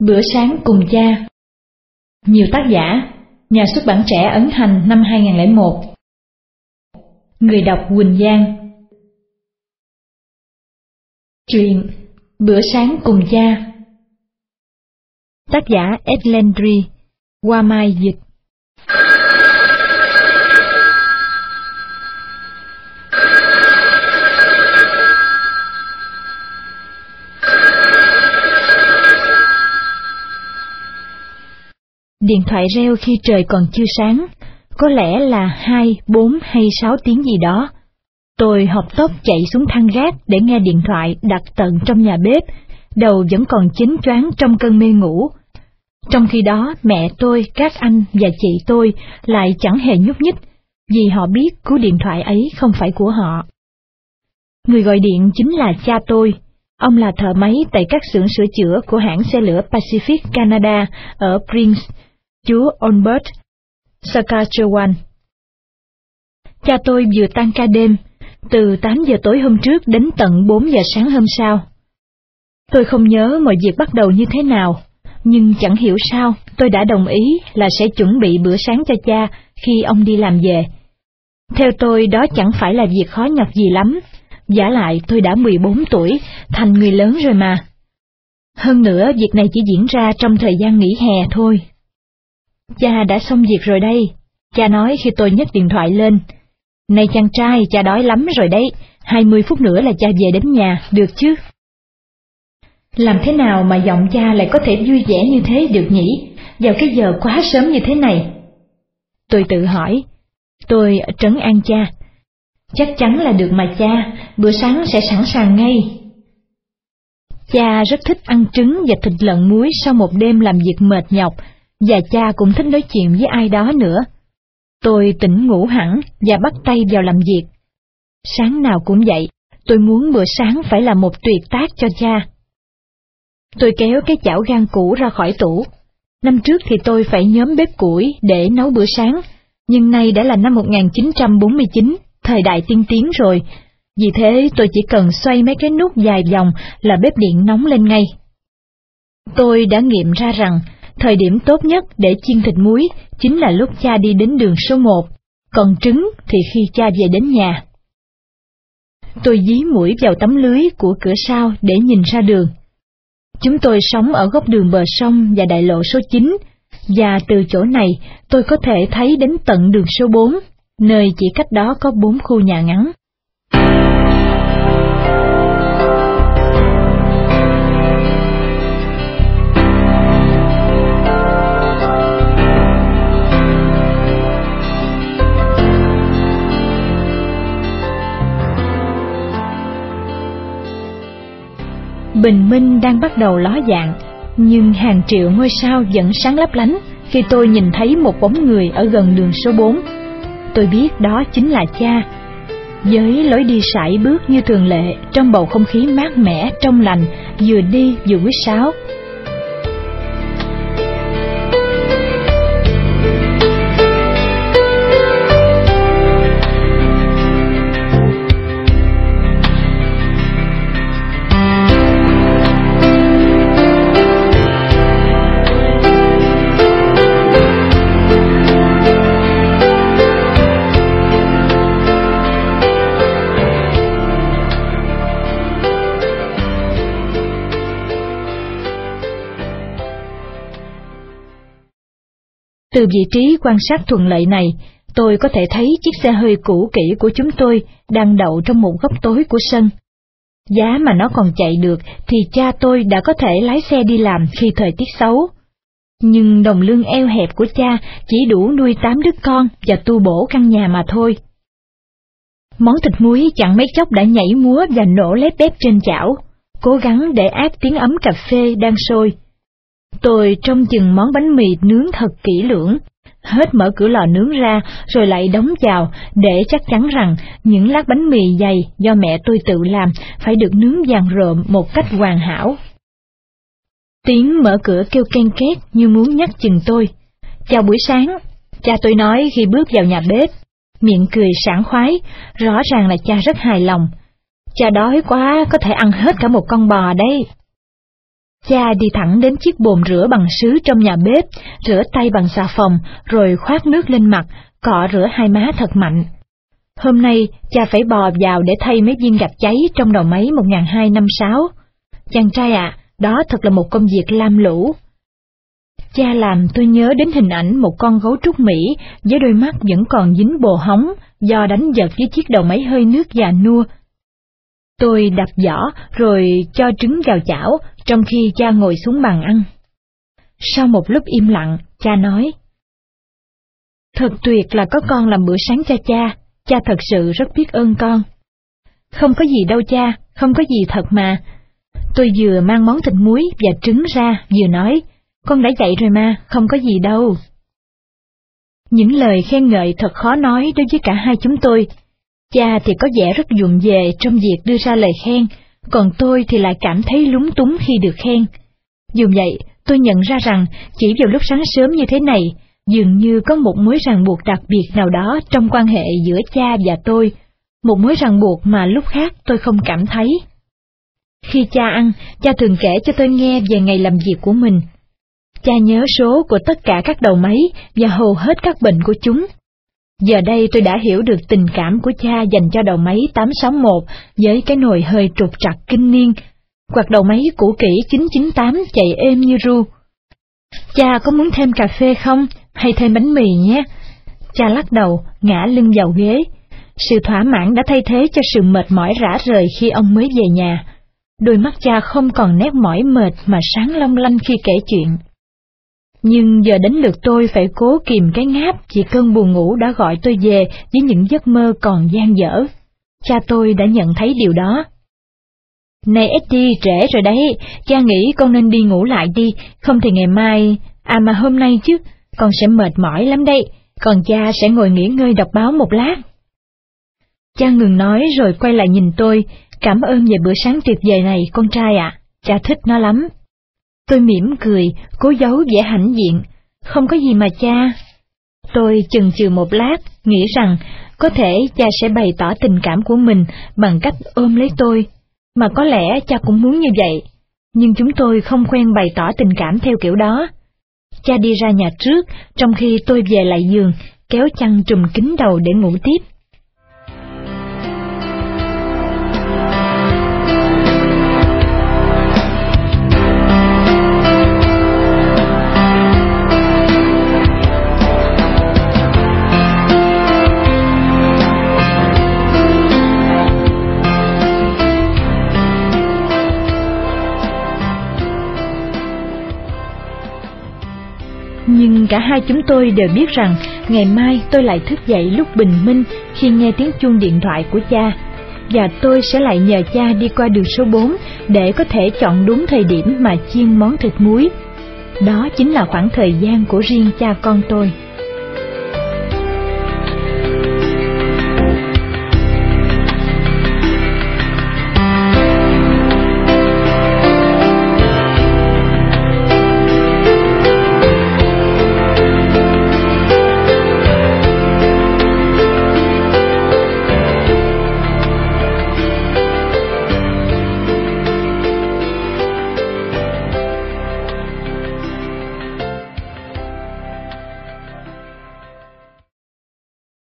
Bữa sáng cùng cha. Nhiều tác giả, Nhà xuất bản trẻ ấn hành năm 2001 Người đọc Quỳnh Giang. Truyện Bữa sáng cùng cha. Tác giả Edlandry Qua Mai Dịch. Điện thoại reo khi trời còn chưa sáng, có lẽ là hai, bốn hay sáu tiếng gì đó. Tôi học tốc chạy xuống thang gác để nghe điện thoại đặt tận trong nhà bếp, đầu vẫn còn chính choáng trong cơn mê ngủ. Trong khi đó mẹ tôi, các anh và chị tôi lại chẳng hề nhúc nhích, vì họ biết cú điện thoại ấy không phải của họ. Người gọi điện chính là cha tôi. Ông là thợ máy tại các xưởng sửa chữa của hãng xe lửa Pacific Canada ở Prince, Chúa Albert Saskatchewan. Cha tôi vừa tan ca đêm, từ 8 giờ tối hôm trước đến tận 4 giờ sáng hôm sau. Tôi không nhớ mọi việc bắt đầu như thế nào, nhưng chẳng hiểu sao tôi đã đồng ý là sẽ chuẩn bị bữa sáng cho cha khi ông đi làm về. Theo tôi đó chẳng phải là việc khó nhọc gì lắm, giả lại tôi đã 14 tuổi, thành người lớn rồi mà. Hơn nữa việc này chỉ diễn ra trong thời gian nghỉ hè thôi. Cha đã xong việc rồi đây, cha nói khi tôi nhấc điện thoại lên. Này chàng trai, cha đói lắm rồi đấy, hai mươi phút nữa là cha về đến nhà, được chứ? Làm thế nào mà giọng cha lại có thể vui vẻ như thế được nhỉ, vào cái giờ quá sớm như thế này? Tôi tự hỏi, tôi trấn an cha. Chắc chắn là được mà cha, bữa sáng sẽ sẵn sàng ngay. Cha rất thích ăn trứng và thịt lợn muối sau một đêm làm việc mệt nhọc, và cha cũng thích nói chuyện với ai đó nữa. Tôi tỉnh ngủ hẳn và bắt tay vào làm việc. Sáng nào cũng vậy, tôi muốn bữa sáng phải là một tuyệt tác cho cha. Tôi kéo cái chảo gan cũ ra khỏi tủ. Năm trước thì tôi phải nhóm bếp củi để nấu bữa sáng, nhưng nay đã là năm 1949, thời đại tiên tiến rồi. Vì thế tôi chỉ cần xoay mấy cái nút dài vòng là bếp điện nóng lên ngay. Tôi đã nghiệm ra rằng Thời điểm tốt nhất để chiên thịt muối chính là lúc cha đi đến đường số 1, còn trứng thì khi cha về đến nhà. Tôi dí mũi vào tấm lưới của cửa sau để nhìn ra đường. Chúng tôi sống ở góc đường bờ sông và đại lộ số 9, và từ chỗ này tôi có thể thấy đến tận đường số 4, nơi chỉ cách đó có bốn khu nhà ngắn. Bình minh đang bắt đầu ló dạng, nhưng hàng triệu ngôi sao vẫn sáng lấp lánh khi tôi nhìn thấy một bóng người ở gần đường số 4. Tôi biết đó chính là cha. Với lối đi sải bước như thường lệ, trong bầu không khí mát mẻ, trong lành, vừa đi vừa quýt sáo, Từ vị trí quan sát thuận lợi này, tôi có thể thấy chiếc xe hơi cũ kỹ của chúng tôi đang đậu trong một góc tối của sân. Giá mà nó còn chạy được thì cha tôi đã có thể lái xe đi làm khi thời tiết xấu. Nhưng đồng lương eo hẹp của cha chỉ đủ nuôi tám đứa con và tu bổ căn nhà mà thôi. Món thịt muối chẳng mấy chốc đã nhảy múa và nổ lép bép trên chảo, cố gắng để áp tiếng ấm cà phê đang sôi. Tôi trông chừng món bánh mì nướng thật kỹ lưỡng, hết mở cửa lò nướng ra rồi lại đóng vào để chắc chắn rằng những lát bánh mì dày do mẹ tôi tự làm phải được nướng vàng rộm một cách hoàn hảo. Tiếng mở cửa kêu ken két như muốn nhắc chừng tôi. Chào buổi sáng, cha tôi nói khi bước vào nhà bếp, miệng cười sảng khoái, rõ ràng là cha rất hài lòng. Cha đói quá có thể ăn hết cả một con bò đấy. Cha đi thẳng đến chiếc bồn rửa bằng sứ trong nhà bếp, rửa tay bằng xà phòng, rồi khoát nước lên mặt, cọ rửa hai má thật mạnh. Hôm nay, cha phải bò vào để thay mấy viên gạch cháy trong đầu máy 1256. Chàng trai ạ, à, đó thật là một công việc lam lũ. Cha làm tôi nhớ đến hình ảnh một con gấu trúc Mỹ với đôi mắt vẫn còn dính bồ hóng do đánh giật với chiếc đầu máy hơi nước già nua. Tôi đập giỏ rồi cho trứng vào chảo trong khi cha ngồi xuống bàn ăn. Sau một lúc im lặng, cha nói. Thật tuyệt là có con làm bữa sáng cho cha, cha thật sự rất biết ơn con. Không có gì đâu cha, không có gì thật mà. Tôi vừa mang món thịt muối và trứng ra, vừa nói, con đã dậy rồi mà, không có gì đâu. Những lời khen ngợi thật khó nói đối với cả hai chúng tôi. Cha thì có vẻ rất dụng về trong việc đưa ra lời khen, còn tôi thì lại cảm thấy lúng túng khi được khen. Dù vậy, tôi nhận ra rằng chỉ vào lúc sáng sớm như thế này, dường như có một mối ràng buộc đặc biệt nào đó trong quan hệ giữa cha và tôi, một mối ràng buộc mà lúc khác tôi không cảm thấy. Khi cha ăn, cha thường kể cho tôi nghe về ngày làm việc của mình. Cha nhớ số của tất cả các đầu máy và hầu hết các bệnh của chúng. Giờ đây tôi đã hiểu được tình cảm của cha dành cho đầu máy 861 với cái nồi hơi trục trặc kinh niên, hoặc đầu máy cũ kỹ 998 chạy êm như ru. Cha có muốn thêm cà phê không, hay thêm bánh mì nhé? Cha lắc đầu, ngã lưng vào ghế. Sự thỏa mãn đã thay thế cho sự mệt mỏi rã rời khi ông mới về nhà. Đôi mắt cha không còn nét mỏi mệt mà sáng long lanh khi kể chuyện. Nhưng giờ đến lượt tôi phải cố kìm cái ngáp vì cơn buồn ngủ đã gọi tôi về với những giấc mơ còn gian dở. Cha tôi đã nhận thấy điều đó. Này Eddie, trễ rồi đấy, cha nghĩ con nên đi ngủ lại đi, không thì ngày mai, à mà hôm nay chứ, con sẽ mệt mỏi lắm đây, còn cha sẽ ngồi nghỉ ngơi đọc báo một lát. Cha ngừng nói rồi quay lại nhìn tôi, cảm ơn về bữa sáng tuyệt vời này con trai ạ, cha thích nó lắm. Tôi mỉm cười, cố giấu vẻ hãnh diện. Không có gì mà cha. Tôi chần chừ một lát, nghĩ rằng có thể cha sẽ bày tỏ tình cảm của mình bằng cách ôm lấy tôi. Mà có lẽ cha cũng muốn như vậy. Nhưng chúng tôi không quen bày tỏ tình cảm theo kiểu đó. Cha đi ra nhà trước, trong khi tôi về lại giường, kéo chăn trùm kín đầu để ngủ tiếp. Nhưng cả hai chúng tôi đều biết rằng ngày mai tôi lại thức dậy lúc bình minh khi nghe tiếng chuông điện thoại của cha, và tôi sẽ lại nhờ cha đi qua đường số 4 để có thể chọn đúng thời điểm mà chiên món thịt muối. Đó chính là khoảng thời gian của riêng cha con tôi.